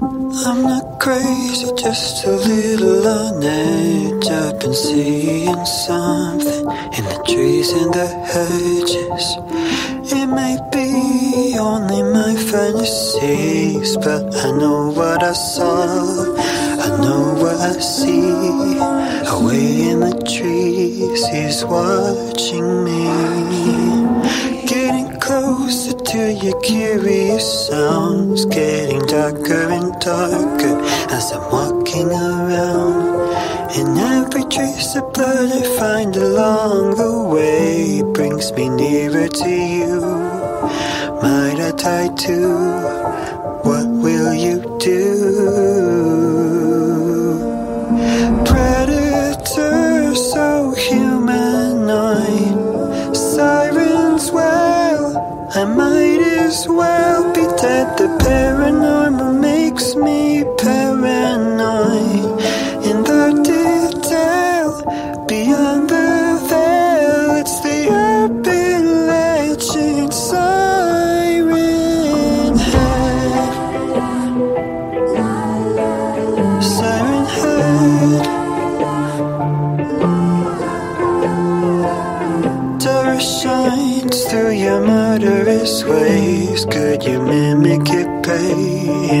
I'm not crazy, just a little on edge. I've been seeing something in the trees and the hedges. It may be only my fantasies, but I know what I saw. I know what I see. Away in the trees, he's watching me. Closer to your curious sounds, getting darker and darker as I'm walking around. And every trace of blood I find along the way brings me nearer to you. Might I tie too? What will you do? As well be dead. The paranormal makes me paranoid. In the detail, beyond murderous ways. Could you mimic it, pay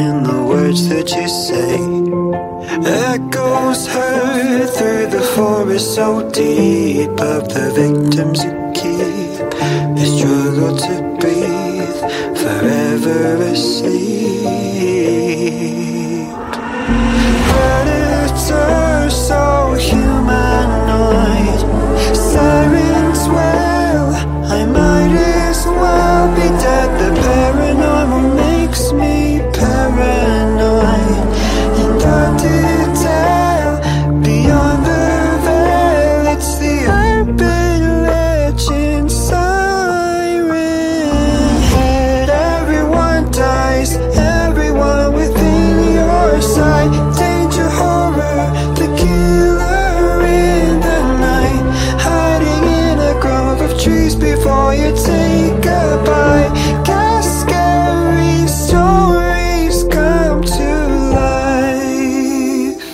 in the words that you say? Echoes heard through the forest so deep of the victims you keep. They struggle to breathe, forever asleep. Guess scary stories come to life.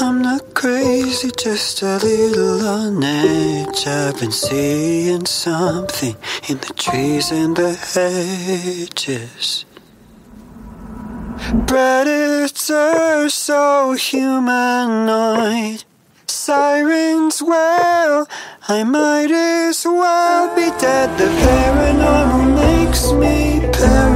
I'm not crazy, just a little on edge. I've been seeing something in the trees and the hedges. Predator, so humanoid. Sirens wail, I might as well be dead. The paranormal makes me paranoid.